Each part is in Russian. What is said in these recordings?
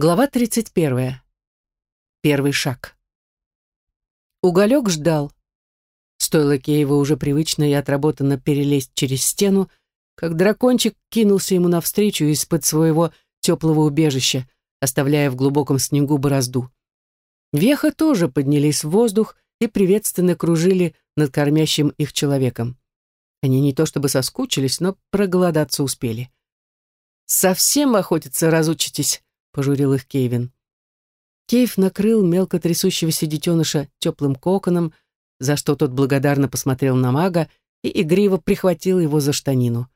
Глава 31. Первый шаг. Уголек ждал. Стоило Кееву уже привычно и отработанно перелезть через стену, как дракончик кинулся ему навстречу из-под своего теплого убежища, оставляя в глубоком снегу борозду. Веха тоже поднялись в воздух и приветственно кружили над кормящим их человеком. Они не то чтобы соскучились, но проголодаться успели. «Совсем охотиться разучитесь», пожурил их Кейвин. Кейв накрыл мелко трясущегося детеныша теплым коконом, за что тот благодарно посмотрел на мага и игриво прихватил его за штанину.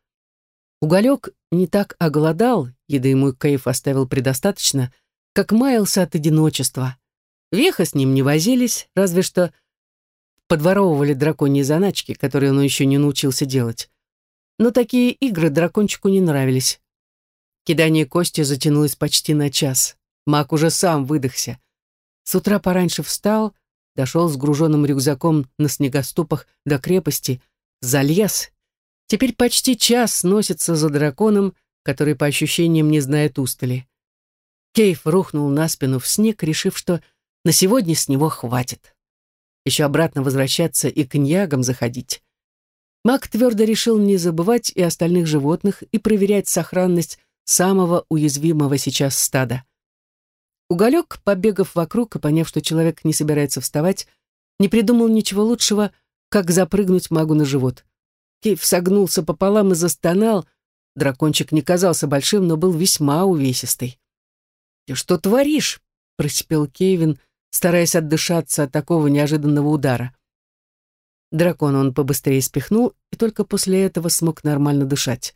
Уголек не так оголодал, еды ему Кейв оставил предостаточно, как маялся от одиночества. Веха с ним не возились, разве что подворовывали драконьи заначки, которые он еще не научился делать. Но такие игры дракончику не нравились. Кидание кости затянулось почти на час. Маг уже сам выдохся. С утра пораньше встал, дошел с груженным рюкзаком на снегоступах до крепости, залез. Теперь почти час носится за драконом, который по ощущениям не знает устали. Кейв рухнул на спину в снег, решив, что на сегодня с него хватит. Еще обратно возвращаться и к ньягам заходить. Маг твердо решил не забывать и остальных животных и проверять сохранность самого уязвимого сейчас стада. Уголек, побегав вокруг и поняв, что человек не собирается вставать, не придумал ничего лучшего, как запрыгнуть магу на живот. Кейв согнулся пополам и застонал. Дракончик не казался большим, но был весьма увесистый. «Ты что творишь?» — просипел Кевин, стараясь отдышаться от такого неожиданного удара. Дракон он побыстрее спихнул и только после этого смог нормально дышать.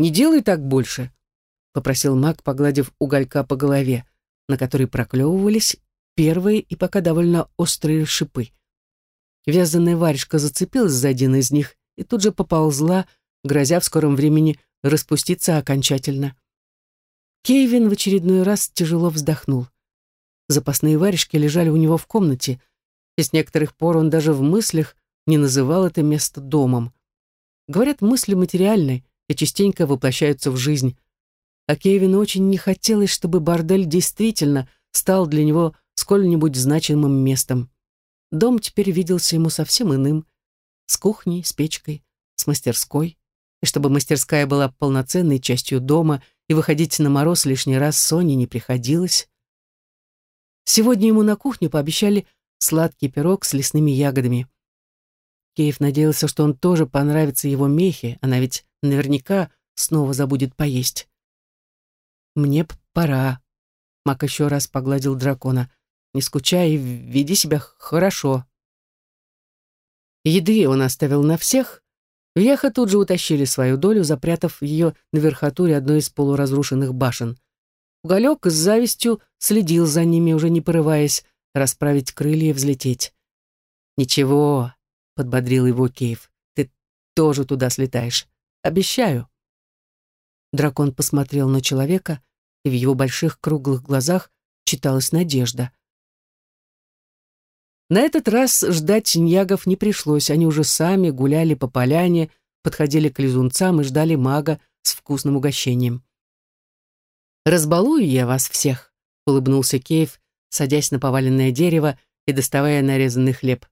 «Не делай так больше», — попросил маг, погладив уголька по голове, на которой проклевывались первые и пока довольно острые шипы. Вязаная варежка зацепилась за один из них и тут же поползла, грозя в скором времени распуститься окончательно. Кейвин в очередной раз тяжело вздохнул. Запасные варежки лежали у него в комнате, и с некоторых пор он даже в мыслях не называл это место домом. Говорят, мысли материальны, и частенько воплощаются в жизнь. А Кевину очень не хотелось, чтобы бордель действительно стал для него сколь-нибудь значимым местом. Дом теперь виделся ему совсем иным. С кухней, с печкой, с мастерской. И чтобы мастерская была полноценной частью дома, и выходить на мороз лишний раз Соне не приходилось. Сегодня ему на кухню пообещали сладкий пирог с лесными ягодами. Киев надеялся, что он тоже понравится его мехе, она ведь Наверняка снова забудет поесть. «Мне пора», — Мак еще раз погладил дракона. «Не скучай веди себя хорошо». Еды он оставил на всех. Веха тут же утащили свою долю, запрятав ее на верхотуре одной из полуразрушенных башен. Уголек с завистью следил за ними, уже не порываясь расправить крылья и взлететь. «Ничего», — подбодрил его Кейв, — «ты тоже туда слетаешь. Обещаю». Дракон посмотрел на человека, и в его больших круглых глазах читалась надежда. На этот раз ждать ньягов не пришлось, они уже сами гуляли по поляне, подходили к лизунцам и ждали мага с вкусным угощением. «Разбалую я вас всех», — улыбнулся Кейв, садясь на поваленное дерево и доставая нарезанный хлеб.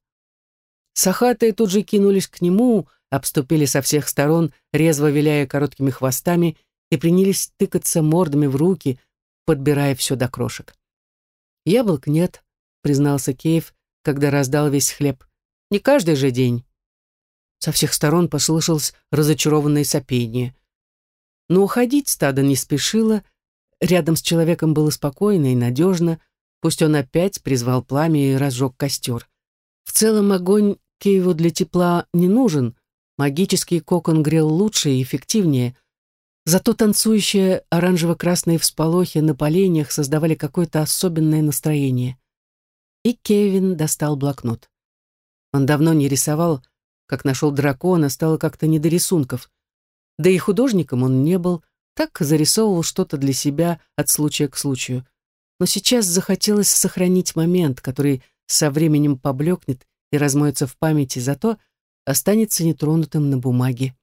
Сахатые тут же кинулись к нему, обступили со всех сторон, резво виляя короткими хвостами, и принялись тыкаться мордами в руки, подбирая все до крошек. «Яблок нет», — признался Кейв, когда раздал весь хлеб. «Не каждый же день». Со всех сторон послышалось разочарованное сопение. Но уходить стадо не спешило, рядом с человеком было спокойно и надежно, пусть он опять призвал пламя и разжег костер. В целом огонь Кейву для тепла не нужен, Магический кокон грел лучше и эффективнее, зато танцующие оранжево-красные всполохи на поленьях создавали какое-то особенное настроение. И Кевин достал блокнот. Он давно не рисовал, как нашел дракона, стало как-то не до рисунков. Да и художником он не был, так зарисовывал что-то для себя от случая к случаю. Но сейчас захотелось сохранить момент, который со временем поблекнет и размоется в памяти, зато останется нетронутым на бумаге.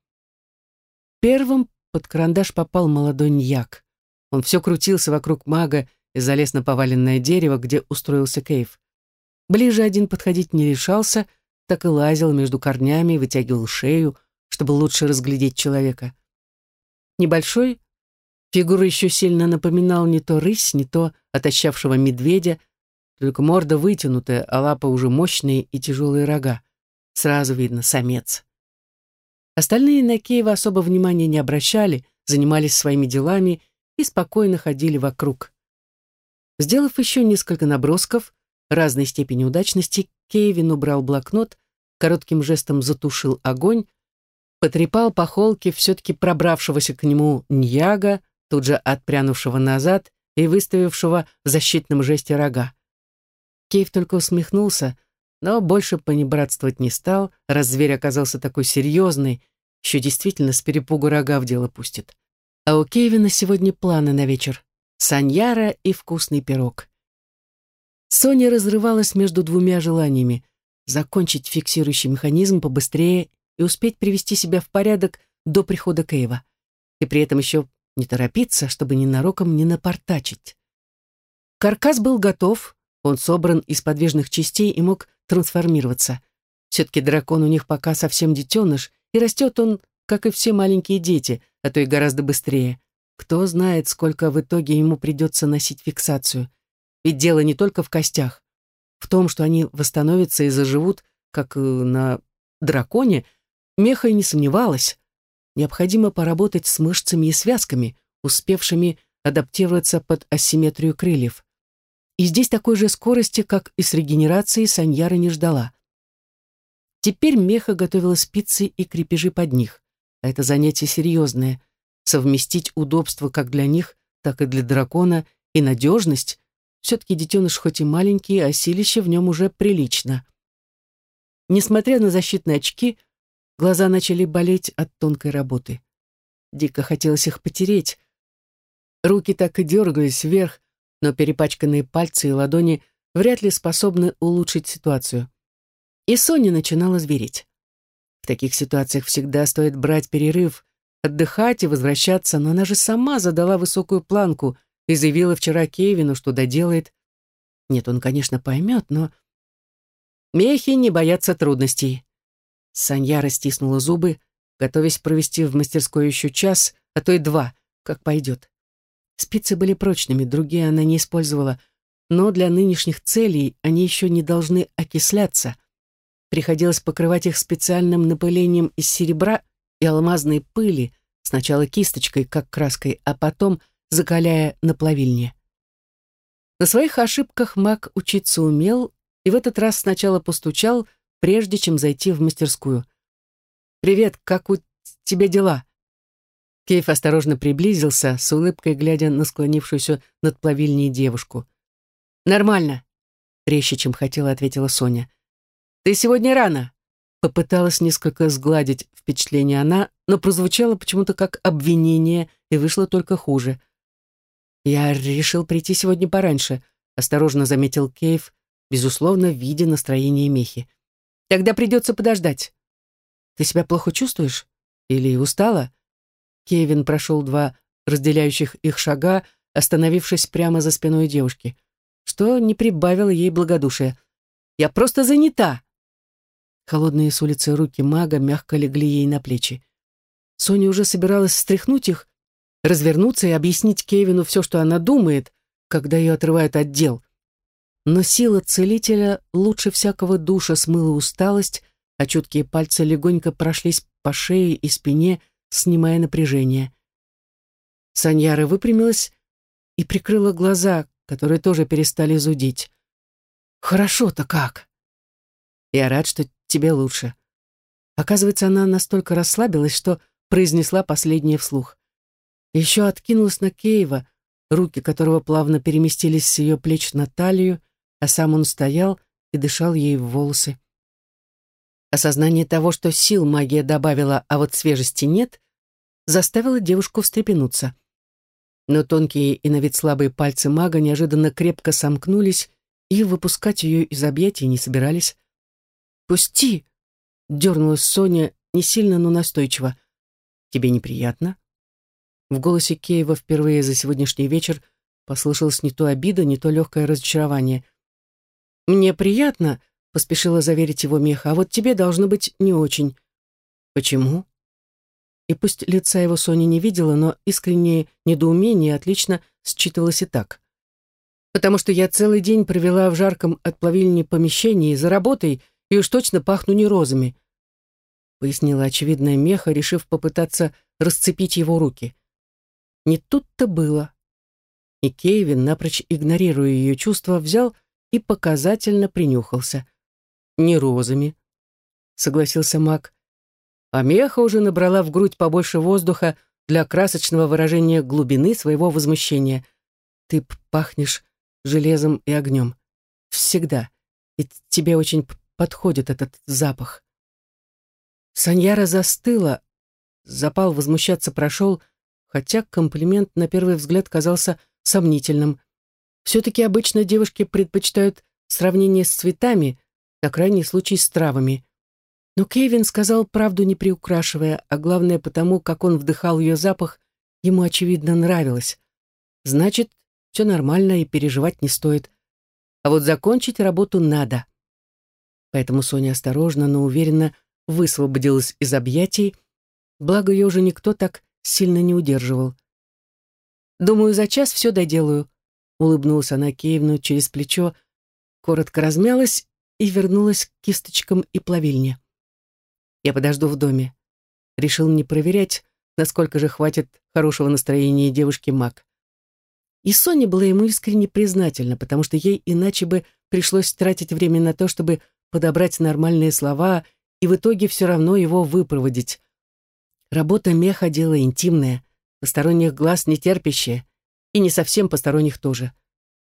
Первым под карандаш попал молодой ньяк. Он все крутился вокруг мага и залез на поваленное дерево, где устроился Кейв. Ближе один подходить не решался, так и лазил между корнями, вытягивал шею, чтобы лучше разглядеть человека. Небольшой, фигура еще сильно напоминал не то рысь, не то отощавшего медведя, только морда вытянутая, а лапы уже мощные и тяжелые рога. Сразу видно, самец. Остальные на Киева особо внимания не обращали, занимались своими делами и спокойно ходили вокруг. Сделав еще несколько набросков разной степени удачности, Кевин убрал блокнот, коротким жестом затушил огонь, потрепал по холке все-таки пробравшегося к нему Ньяга, тут же отпрянувшего назад и выставившего в защитном жесте рога. Кейв только усмехнулся, но больше понебратствовать не стал, раз зверь оказался такой серьезный, еще действительно с перепугу рога в дело пустит. А у Кевина сегодня планы на вечер. Саньяра и вкусный пирог. Соня разрывалась между двумя желаниями — закончить фиксирующий механизм побыстрее и успеть привести себя в порядок до прихода Кейва. И при этом еще не торопиться, чтобы ненароком не напортачить. Каркас был готов, он собран из подвижных частей и мог трансформироваться. Все-таки дракон у них пока совсем детеныш, и растет он, как и все маленькие дети, а то и гораздо быстрее. Кто знает, сколько в итоге ему придется носить фиксацию. Ведь дело не только в костях. В том, что они восстановятся и заживут, как на драконе, Меха и не сомневалась. Необходимо поработать с мышцами и связками, успевшими адаптироваться под асимметрию крыльев. И здесь такой же скорости, как и с регенерацией, Саньяра не ждала. Теперь меха готовила спицы и крепежи под них. А это занятие серьезное. Совместить удобство как для них, так и для дракона, и надежность. Все-таки детеныш хоть и маленький, а силище в нем уже прилично. Несмотря на защитные очки, глаза начали болеть от тонкой работы. Дико хотелось их потереть. Руки так и дергались вверх, но перепачканные пальцы и ладони вряд ли способны улучшить ситуацию. И Соня начинала звереть. В таких ситуациях всегда стоит брать перерыв, отдыхать и возвращаться, но она же сама задала высокую планку и заявила вчера Кевину, что доделает. Нет, он, конечно, поймет, но... Мехи не боятся трудностей. Санья растиснула зубы, готовясь провести в мастерской еще час, а то и два, как пойдет. Спицы были прочными, другие она не использовала, но для нынешних целей они еще не должны окисляться. Приходилось покрывать их специальным напылением из серебра и алмазной пыли, сначала кисточкой, как краской, а потом закаляя на плавильне. На своих ошибках маг учиться умел и в этот раз сначала постучал, прежде чем зайти в мастерскую. «Привет, как у тебя дела?» Кейф осторожно приблизился, с улыбкой глядя на склонившуюся над плавильней девушку. «Нормально», — резче, чем хотела, ответила Соня. «Ты сегодня рано», — попыталась несколько сгладить впечатление она, но прозвучало почему-то как обвинение и вышло только хуже. «Я решил прийти сегодня пораньше», — осторожно заметил Кейв, безусловно, видя настроение Мехи. «Тогда придется подождать. Ты себя плохо чувствуешь? Или устала?» Кевин прошел два разделяющих их шага, остановившись прямо за спиной девушки, что не прибавило ей благодушия. «Я просто занята!» Холодные с улицы руки мага мягко легли ей на плечи. Соня уже собиралась стряхнуть их, развернуться и объяснить Кевину все, что она думает, когда ее отрывают от дел. Но сила целителя лучше всякого душа смыла усталость, а чуткие пальцы легонько прошлись по шее и спине, снимая напряжение. Саньяра выпрямилась и прикрыла глаза, которые тоже перестали зудить. «Хорошо-то как?» «Я рад, что тебе лучше». Оказывается, она настолько расслабилась, что произнесла последнее вслух. Еще откинулась на Кейва, руки которого плавно переместились с ее плеч на талию, а сам он стоял и дышал ей в волосы. Осознание того, что сил магия добавила, а вот свежести нет, заставило девушку встрепенуться. Но тонкие и на вид слабые пальцы мага неожиданно крепко сомкнулись и выпускать ее из объятий не собирались. «Пусти!» — дернулась Соня не сильно, но настойчиво. «Тебе неприятно?» В голосе Кеева впервые за сегодняшний вечер Послышалось не то обида, не то легкое разочарование. «Мне приятно», — поспешила заверить его Меха, «а вот тебе должно быть не очень». «Почему?» И пусть лица его Соня не видела, но искреннее недоумение отлично считывалось и так. «Потому что я целый день провела в жарком от плавильни помещении за работой и уж точно пахну не розами», пояснила очевидная Меха, решив попытаться расцепить его руки. Не тут-то было. И Кейвин, напрочь игнорируя ее чувства, взял и показательно принюхался. «Не розами», — согласился маг. А Меха уже набрала в грудь побольше воздуха для красочного выражения глубины своего возмущения. «Ты пахнешь железом и огнем. Всегда. И тебе очень подходит этот запах». Саньяра застыла, запал возмущаться прошел, хотя комплимент на первый взгляд казался сомнительным. Все-таки обычно девушки предпочитают сравнение с цветами, на крайний случай с травами. Но Кевин сказал правду не приукрашивая, а главное потому, как он вдыхал ее запах, ему, очевидно, нравилось. Значит, все нормально и переживать не стоит. А вот закончить работу надо. Поэтому Соня осторожно, но уверенно высвободилась из объятий, благо ее уже никто так сильно не удерживал. «Думаю, за час все доделаю», — улыбнулась она Киевну через плечо, коротко размялась и вернулась к кисточкам и плавильне. «Я подожду в доме». Решил не проверять, насколько же хватит хорошего настроения девушки Мак. И Соня была ему искренне признательна, потому что ей иначе бы пришлось тратить время на то, чтобы подобрать нормальные слова и в итоге все равно его выпроводить. Работа меха — дело интимное, посторонних глаз не терпящее, и не совсем посторонних тоже.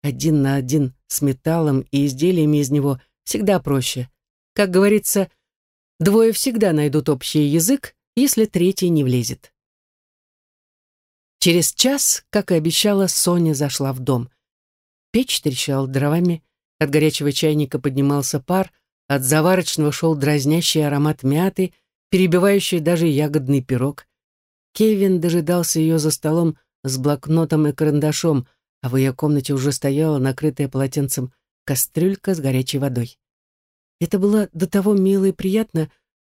Один на один с металлом и изделиями из него всегда проще. Как говорится, двое всегда найдут общий язык, если третий не влезет. Через час, как и обещала, Соня зашла в дом. Печь трещала дровами, от горячего чайника поднимался пар, от заварочного шел дразнящий аромат мяты, перебивающий даже ягодный пирог. Кевин дожидался ее за столом с блокнотом и карандашом, а в ее комнате уже стояла накрытая полотенцем кастрюлька с горячей водой. Это было до того мило и приятно,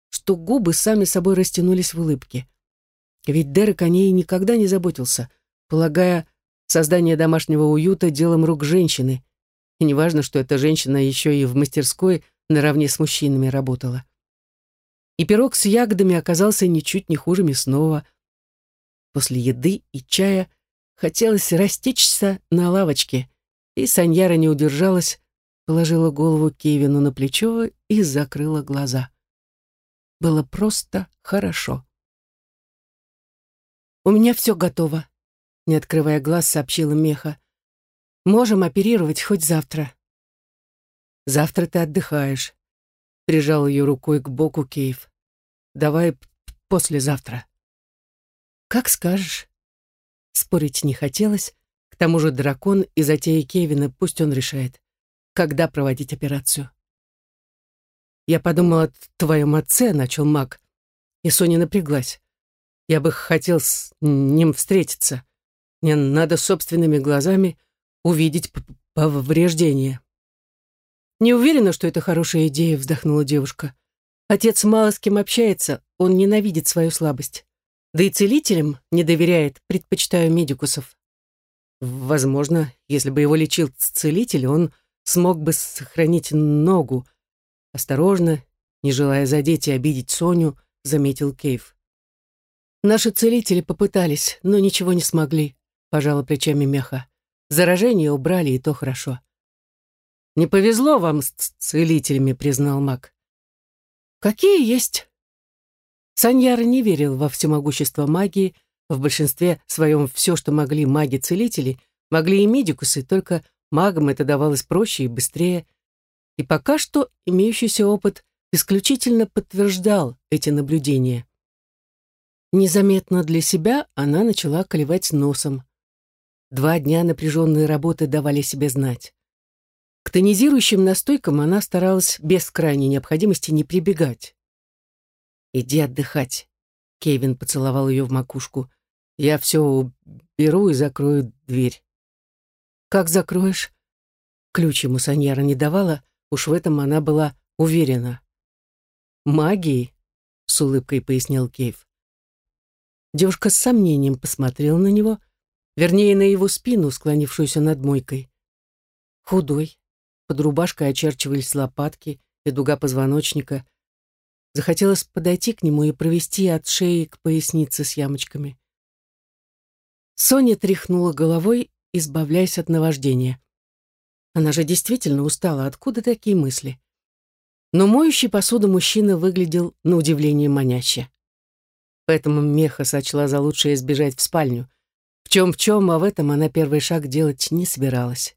что губы сами собой растянулись в улыбке. Ведь Дерек о ней никогда не заботился, полагая создание домашнего уюта делом рук женщины. И неважно, что эта женщина еще и в мастерской наравне с мужчинами работала. И пирог с ягодами оказался ничуть не хуже мясного. После еды и чая хотелось растечься на лавочке, и Саньяра не удержалась, положила голову Кевину на плечо и закрыла глаза. Было просто хорошо. «У меня все готово», — не открывая глаз, сообщила Меха. «Можем оперировать хоть завтра». Завтра ты отдыхаешь. Прижал ее рукой к боку Кейв. Давай послезавтра. Как скажешь. Спорить не хотелось. К тому же дракон и затея Кевина, пусть он решает, когда проводить операцию. Я подумала о твоем отце, начал маг. И Соня напряглась. Я бы хотел с ним встретиться. Мне надо собственными глазами увидеть повреждения. «Не уверена, что это хорошая идея», — вздохнула девушка. «Отец мало с кем общается, он ненавидит свою слабость. Да и целителям не доверяет, предпочитаю медикусов». Возможно, если бы его лечил целитель, он смог бы сохранить ногу. Осторожно, не желая задеть и обидеть Соню, заметил Кейв. Наши целители попытались, но ничего не смогли, пожала плечами Меха. Заражение убрали, и то хорошо. «Не повезло вам с целителями», — признал маг. «Какие есть?» Саньяр не верил во всемогущество магии, в большинстве своем все, что могли маги-целители, могли и медикусы, только магам это давалось проще и быстрее. И пока что имеющийся опыт исключительно подтверждал эти наблюдения. Незаметно для себя она начала колевать носом. Два дня напряженной работы давали себе знать. К тонизирующим настойкам она старалась без крайней необходимости не прибегать. «Иди отдыхать», — Кевин поцеловал ее в макушку. «Я все уберу и закрою дверь». Как закроешь? Ключ ему Саньяра не давала, уж в этом она была уверена. «Магией», — с улыбкой пояснил Кейв. Девушка с сомнением посмотрела на него, вернее, на его спину, склонившуюся над мойкой. Худой, под рубашкой очерчивались лопатки и дуга позвоночника. Захотелось подойти к нему и провести от шеи к пояснице с ямочками. Соня тряхнула головой, избавляясь от наваждения. Она же действительно устала, откуда такие мысли? Но моющий посуду мужчина выглядел на удивление маняще. Поэтому Меха сочла за лучшее сбежать в спальню. В чем-в чем, а в этом она первый шаг делать не собиралась.